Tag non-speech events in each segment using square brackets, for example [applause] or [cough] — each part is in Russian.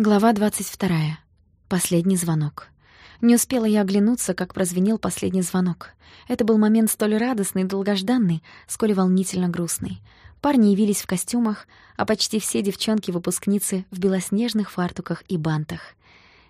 Глава 22. Последний звонок. Не успела я оглянуться, как прозвенел последний звонок. Это был момент столь радостный и долгожданный, сколь волнительно грустный. Парни явились в костюмах, а почти все девчонки-выпускницы в белоснежных фартуках и бантах.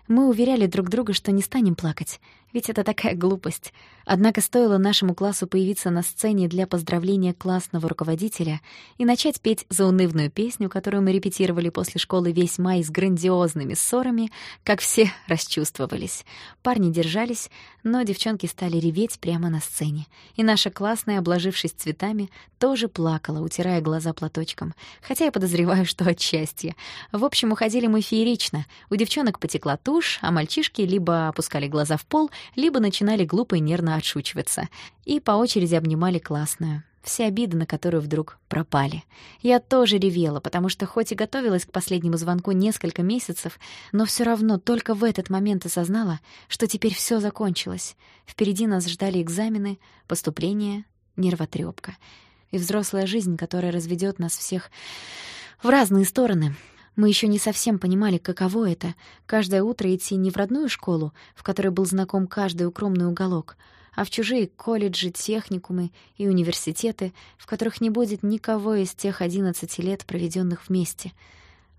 Мы уверяли друг друга, что не станем плакать, ведь это такая глупость. Однако стоило нашему классу появиться на сцене для поздравления классного руководителя и начать петь заунывную песню, которую мы репетировали после школы весь май с грандиозными ссорами, как все [laughs] расчувствовались. Парни держались, но девчонки стали реветь прямо на сцене. И наша классная, обложившись цветами, тоже плакала, утирая глаза платочком, хотя я подозреваю, что от счастья. В общем, уходили мы феерично. У девчонок потекла тушь, а мальчишки либо опускали глаза в пол, либо начинали глупо и нервно отшучиваться, и по очереди обнимали классную. Все обиды, на которую вдруг пропали. Я тоже ревела, потому что хоть и готовилась к последнему звонку несколько месяцев, но все равно только в этот момент осознала, что теперь все закончилось. Впереди нас ждали экзамены, поступление, нервотрепка и взрослая жизнь, которая разведет нас всех в разные стороны, мы еще не совсем понимали, каково это — каждое утро идти не в родную школу, в которой был знаком каждый укромный уголок, а в чужие колледжи, техникумы и университеты, в которых не будет никого из тех одиннадцати лет, проведенных вместе.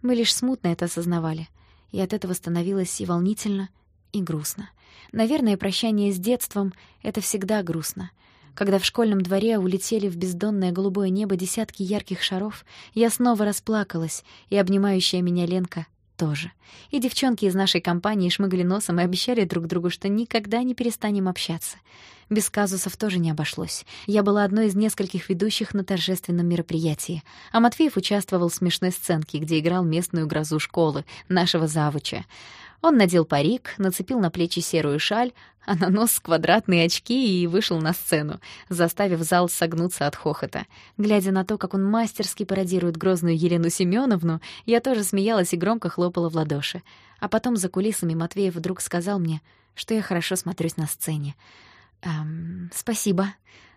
Мы лишь смутно это осознавали, и от этого становилось и волнительно, и грустно. Наверное, прощание с детством — это всегда грустно — когда в школьном дворе улетели в бездонное голубое небо десятки ярких шаров, я снова расплакалась, и обнимающая меня Ленка тоже. И девчонки из нашей компании шмыгали носом и обещали друг другу, что никогда не перестанем общаться. Без казусов тоже не обошлось. Я была одной из нескольких ведущих на торжественном мероприятии, а Матвеев участвовал в смешной сценке, где играл местную грозу школы, нашего завуча. Он надел парик, нацепил на плечи серую шаль, а на нос квадратные очки и вышел на сцену, заставив зал согнуться от хохота. Глядя на то, как он мастерски пародирует грозную Елену Семеновну, я тоже смеялась и громко хлопала в ладоши. А потом за кулисами Матвеев вдруг сказал мне, что я хорошо смотрюсь на сцене. «Эм, спасибо».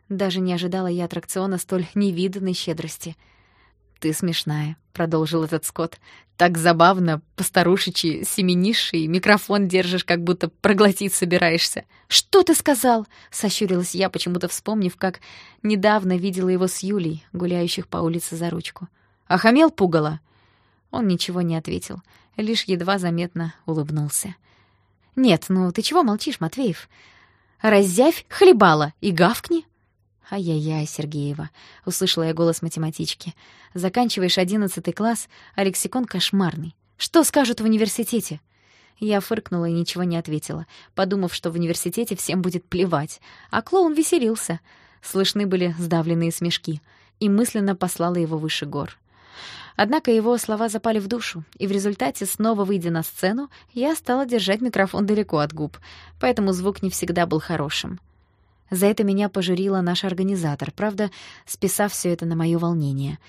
Даже не ожидала я аттракциона столь невиданной щедрости — «Ты смешная», — продолжил этот Скотт. «Так забавно, постарушечи, семенишь и микрофон держишь, как будто проглотить собираешься». «Что ты сказал?» — сощурилась я, почему-то вспомнив, как недавно видела его с Юлей, гуляющих по улице за ручку. «Охамел пугало?» Он ничего не ответил, лишь едва заметно улыбнулся. «Нет, ну ты чего молчишь, Матвеев? Раззявь хлебала и гавкни!» «Ай-яй-яй, Сергеева», — услышала я голос математички. «Заканчиваешь одиннадцатый класс, а лексикон кошмарный. Что скажут в университете?» Я фыркнула и ничего не ответила, подумав, что в университете всем будет плевать. А клоун веселился. Слышны были сдавленные смешки. И мысленно послала его выше гор. Однако его слова запали в душу, и в результате, снова выйдя на сцену, я стала держать микрофон далеко от губ, поэтому звук не всегда был хорошим. За это меня пожурила наш организатор, правда, списав все это на мое волнение.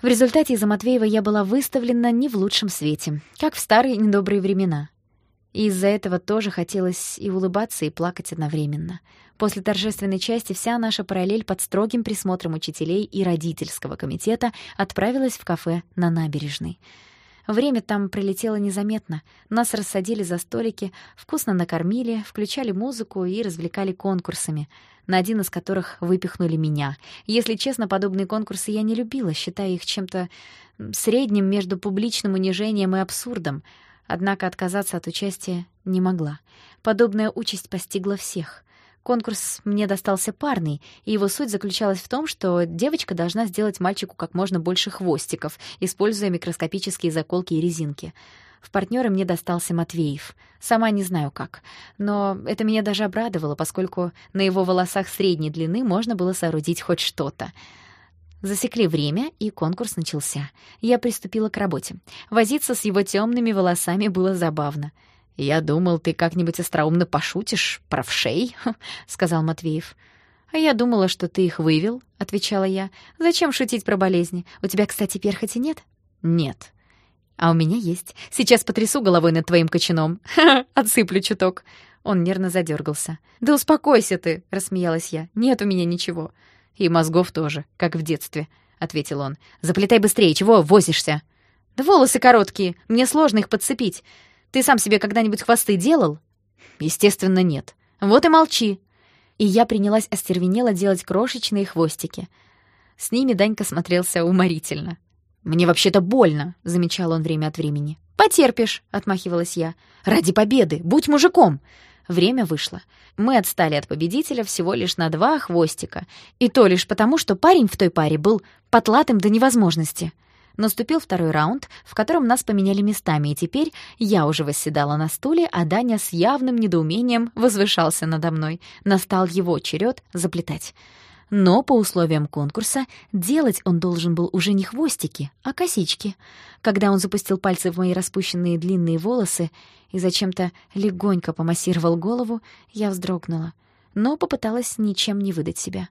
В результате из-за Матвеева я была выставлена не в лучшем свете, как в старые недобрые времена. И из-за этого тоже хотелось и улыбаться, и плакать одновременно. После торжественной части вся наша параллель под строгим присмотром учителей и родительского комитета отправилась в кафе на набережной. Время там пролетело незаметно. Нас рассадили за столики, вкусно накормили, включали музыку и развлекали конкурсами, на один из которых выпихнули меня. Если честно, подобные конкурсы я не любила, считая их чем-то средним между публичным унижением и абсурдом. Однако отказаться от участия не могла. Подобная участь постигла всех. Конкурс мне достался парный, и его суть заключалась в том, что девочка должна сделать мальчику как можно больше хвостиков, используя микроскопические заколки и резинки. В партнёры мне достался Матвеев. Сама не знаю как. Но это меня даже обрадовало, поскольку на его волосах средней длины можно было соорудить хоть что-то. Засекли время, и конкурс начался. Я приступила к работе. Возиться с его темными волосами было забавно. «Я думал, ты как-нибудь остроумно пошутишь, правшей», — сказал Матвеев. «А я думала, что ты их вывел», — отвечала я. «Зачем шутить про болезни? У тебя, кстати, перхоти нет?» «Нет». «А у меня есть. Сейчас потрясу головой над твоим кочаном. [laughs] Отсыплю чуток». Он нервно задергался. «Да успокойся ты», — рассмеялась я. «Нет у меня ничего». «И мозгов тоже, как в детстве», — ответил он. «Заплетай быстрее, чего возишься?» Да волосы короткие, мне сложно их подцепить. Ты сам себе когда-нибудь хвосты делал? Естественно, нет. Вот и молчи. И я принялась остервенело делать крошечные хвостики. С ними Данька смотрелся уморительно. «Мне вообще-то больно», — замечал он время от времени. «Потерпишь», — отмахивалась я. «Ради победы! Будь мужиком!» Время вышло. Мы отстали от победителя всего лишь на два хвостика. И то лишь потому, что парень в той паре был потлатым до невозможности. Наступил второй раунд, в котором нас поменяли местами, и теперь я уже восседала на стуле, а Даня с явным недоумением возвышался надо мной. Настал его черед заплетать. Но по условиям конкурса делать он должен был уже не хвостики, а косички. Когда он запустил пальцы в мои распущенные длинные волосы и зачем-то легонько помассировал голову, я вздрогнула, но попыталась ничем не выдать себя.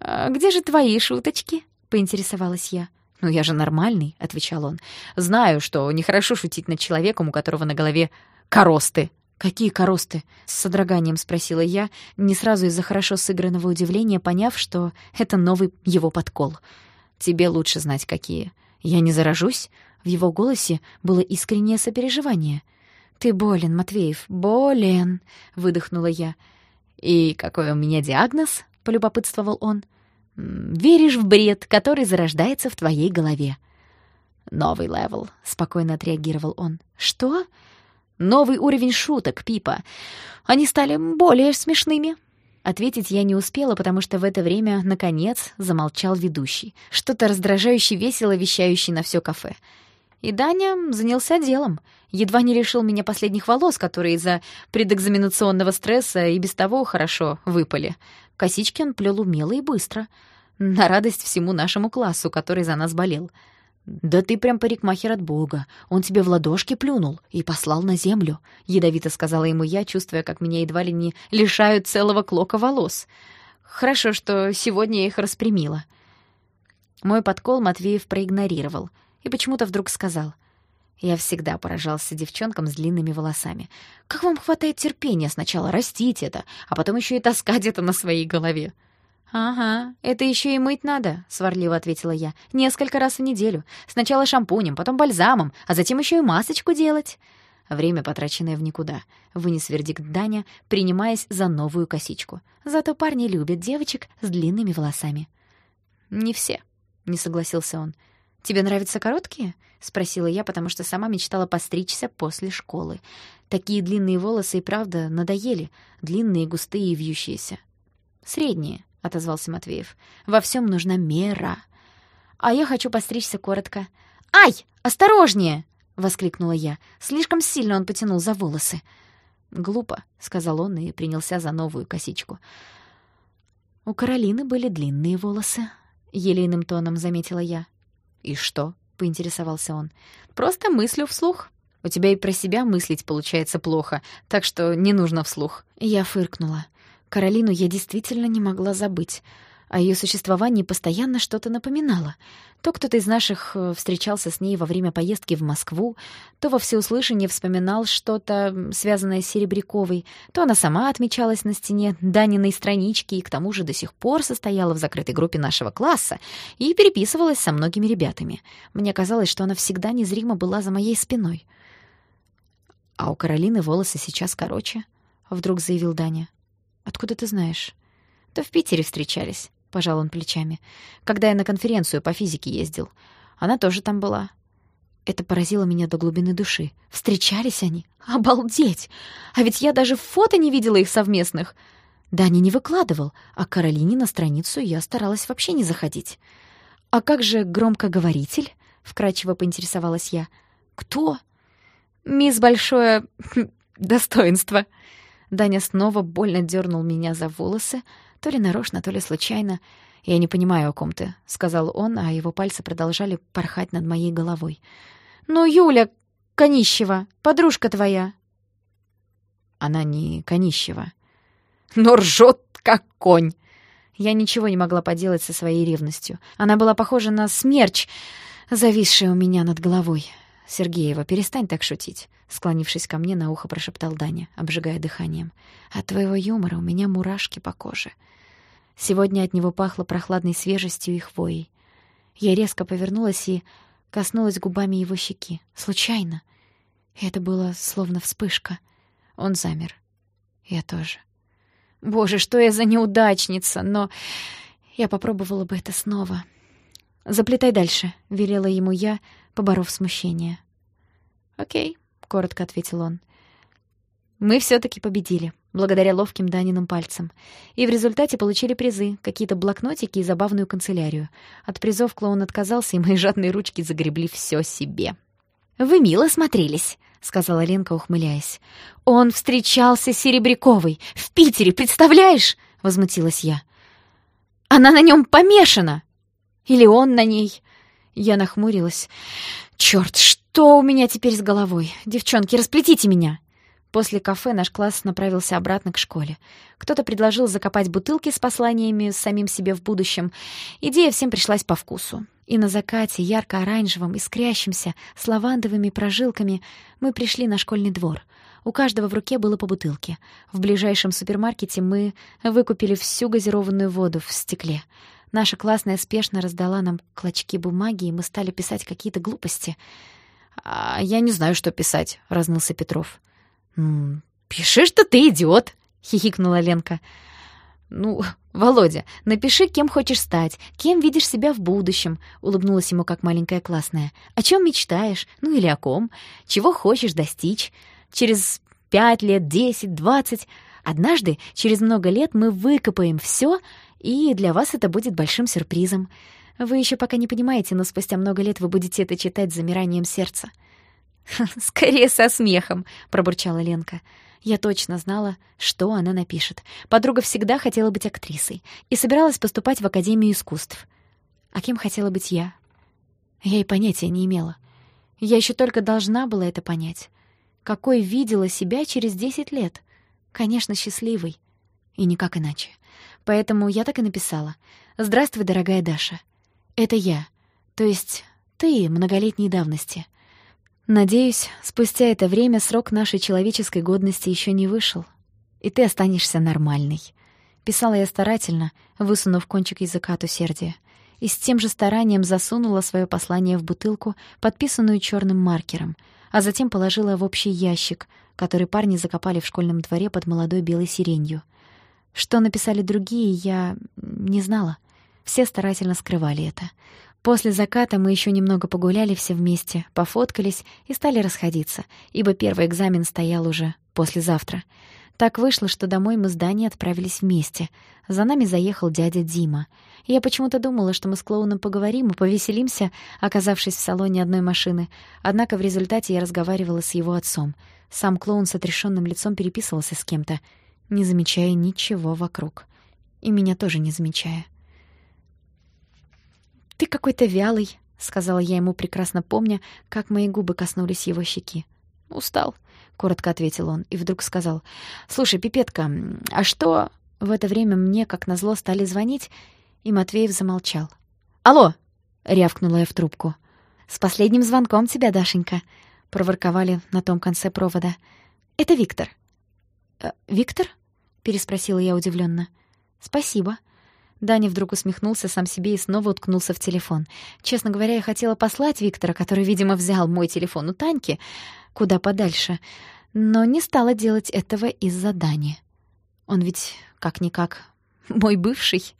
«А где же твои шуточки?» — поинтересовалась я. «Ну, я же нормальный», — отвечал он. «Знаю, что нехорошо шутить над человеком, у которого на голове коросты». «Какие коросты?» — с содроганием спросила я, не сразу из-за хорошо сыгранного удивления, поняв, что это новый его подкол. «Тебе лучше знать, какие. Я не заражусь?» В его голосе было искреннее сопереживание. «Ты болен, Матвеев, болен!» — выдохнула я. «И какой у меня диагноз?» — полюбопытствовал он. «Веришь в бред, который зарождается в твоей голове». «Новый level», — спокойно отреагировал он. «Что?» «Новый уровень шуток, Пипа. Они стали более смешными». Ответить я не успела, потому что в это время, наконец, замолчал ведущий. Что-то раздражающе весело вещающий на все кафе. И Даня занялся делом. Едва не лишил меня последних волос, которые из-за предэкзаменационного стресса и без того хорошо выпали. Косички он плел умело и быстро. На радость всему нашему классу, который за нас болел. «Да ты прям парикмахер от бога. Он тебе в ладошки плюнул и послал на землю», — ядовито сказала ему я, чувствуя, как меня едва ли не лишают целого клока волос. Хорошо, что сегодня я их распрямила. Мой подкол Матвеев проигнорировал и почему-то вдруг сказал — я всегда поражался девчонкам с длинными волосами. Как вам хватает терпения сначала растить это, а потом еще и таскать это на своей голове? «Ага, это еще и мыть надо», — сварливо ответила я. «Несколько раз в неделю. Сначала шампунем, потом бальзамом, а затем еще и масочку делать». Время, потраченное в никуда. Вынес вердикт Даня, принимаясь за новую косичку. Зато парни любят девочек с длинными волосами. «Не все», — не согласился он. «Тебе нравятся короткие?» — спросила я, потому что сама мечтала постричься после школы. Такие длинные волосы и правда надоели, длинные, густые и вьющиеся. «Средние», — отозвался Матвеев. «Во всем нужна мера. А я хочу постричься коротко». «Ай, осторожнее!» — воскликнула я. Слишком сильно он потянул за волосы. «Глупо», — сказал он и принялся за новую косичку. «У Каролины были длинные волосы», — елейным тоном заметила я. «И что?» — поинтересовался он. «Просто мыслю вслух. У тебя и про себя мыслить получается плохо, так что не нужно вслух». Я фыркнула. Каролину я действительно не могла забыть. О ее существовании постоянно что-то напоминало. То кто-то из наших э, встречался с ней во время поездки в Москву, то во всеуслышание вспоминал что-то, связанное с Серебряковой, то она сама отмечалась на стене Даниной странички и к тому же до сих пор состояла в закрытой группе нашего класса и переписывалась со многими ребятами. Мне казалось, что она всегда незримо была за моей спиной. «А у Каролины волосы сейчас короче», — вдруг заявил Даня. «Откуда ты знаешь?» «Да в Питере встречались», — пожал он плечами. «Когда я на конференцию по физике ездил. Она тоже там была». Это поразило меня до глубины души. Встречались они? Обалдеть! А ведь я даже фото не видела их совместных. Даня не выкладывал, а Каролине на страницу я старалась вообще не заходить. «А как же громкоговоритель?» — вкратчиво поинтересовалась я. «Кто?» «Мисс Большое [laughs] достоинство», Даня снова больно дернул меня за волосы, то ли нарочно, то ли случайно. «Я не понимаю, о ком ты», — сказал он, а его пальцы продолжали порхать над моей головой. «Ну, Юля Конищева, подружка твоя». Она не Конищева. Но ржет, как конь. Я ничего не могла поделать со своей ревностью. Она была похожа на смерч, зависший у меня над головой. «Сергеева, перестань так шутить», — склонившись ко мне, на ухо прошептал Даня, обжигая дыханием. «От твоего юмора у меня мурашки по коже». Сегодня от него пахло прохладной свежестью и хвоей. Я резко повернулась и Коснулась губами его щеки. Случайно. Это было словно вспышка. Он замер. Я тоже. Боже, что я за неудачница, но... Я попробовала бы это снова. «Заплетай дальше», — велела ему я, поборов смущение. «Окей», — коротко ответил он. Мы все таки победили, благодаря ловким Даниным пальцам. И в результате получили призы, какие-то блокнотики и забавную канцелярию. От призов клоун отказался, и мои жадные ручки загребли все себе. «Вы мило смотрелись», — сказала Ленка, ухмыляясь. «Он встречался с Серебряковой. В Питере, представляешь?» — возмутилась я. «Она на нем помешана!» «Или он на ней?» Я нахмурилась. «Чёрт, что у меня теперь с головой? Девчонки, расплетите меня!» После кафе наш класс направился обратно к школе. Кто-то предложил закопать бутылки с посланиями самим себе в будущем. Идея всем пришлась по вкусу. И на закате, ярко-оранжевом, искрящимся, с лавандовыми прожилками, мы пришли на школьный двор. У каждого в руке было по бутылке. В ближайшем супермаркете мы выкупили всю газированную воду в стекле. Наша классная спешно раздала нам клочки бумаги, и мы стали писать какие-то глупости. «А я не знаю, что писать», — разнылся Петров. «Пиши, что ты идиот!» — хихикнула Ленка. «Ну, Володя, напиши, кем хочешь стать, кем видишь себя в будущем», — улыбнулась ему как маленькая классная. «О чем мечтаешь? Ну или о ком? Чего хочешь достичь? Через пять лет, десять, двадцать? Однажды, через много лет, мы выкопаем все, и для вас это будет большим сюрпризом. Вы еще пока не понимаете, но спустя много лет вы будете это читать с замиранием сердца». «Скорее со смехом», — пробурчала Ленка. Я точно знала, что она напишет. Подруга всегда хотела быть актрисой и собиралась поступать в Академию искусств. А кем хотела быть я? Я и понятия не имела. Я еще только должна была это понять. Какой видела себя через десять лет? Конечно, счастливой. И никак иначе. Поэтому я так и написала. «Здравствуй, дорогая Даша. Это я. То есть ты многолетней давности». Надеюсь, спустя это время срок нашей человеческой годности еще не вышел, и ты останешься нормальной. Писала я старательно, высунув кончик языка от усердия, и с тем же старанием засунула свое послание в бутылку, подписанную черным маркером, а затем положила в общий ящик, который парни закопали в школьном дворе под молодой белой сиренью. Что написали другие, я не знала. Все старательно скрывали это. После заката мы еще немного погуляли все вместе, пофоткались и стали расходиться, ибо первый экзамен стоял уже послезавтра. Так вышло, что домой мы с Даней отправились вместе. За нами заехал дядя Дима. Я почему-то думала, что мы с клоуном поговорим и повеселимся, оказавшись в салоне одной машины. Однако в результате я разговаривала с его отцом. Сам клоун с отрешенным лицом переписывался с кем-то, не замечая ничего вокруг. И меня тоже не замечая. «Ты какой-то вялый», — сказала я ему, прекрасно помня, как мои губы коснулись его щеки. «Устал», — коротко ответил он, и вдруг сказал. «Слушай, пипетка, а что...» В это время мне, как назло, стали звонить, и Матвеев замолчал. «Алло!» — рявкнула я в трубку. «С последним звонком тебя, Дашенька», — проворковали на том конце провода. «Это Виктор». «Э, «Виктор?» — переспросила я удивленно. «Спасибо», Даня вдруг усмехнулся сам себе и снова уткнулся в телефон. Честно говоря, я хотела послать Виктора, который, видимо, взял мой телефон у Таньки, куда подальше, но не стала делать этого из-за Дани. Он ведь, как-никак, мой бывший.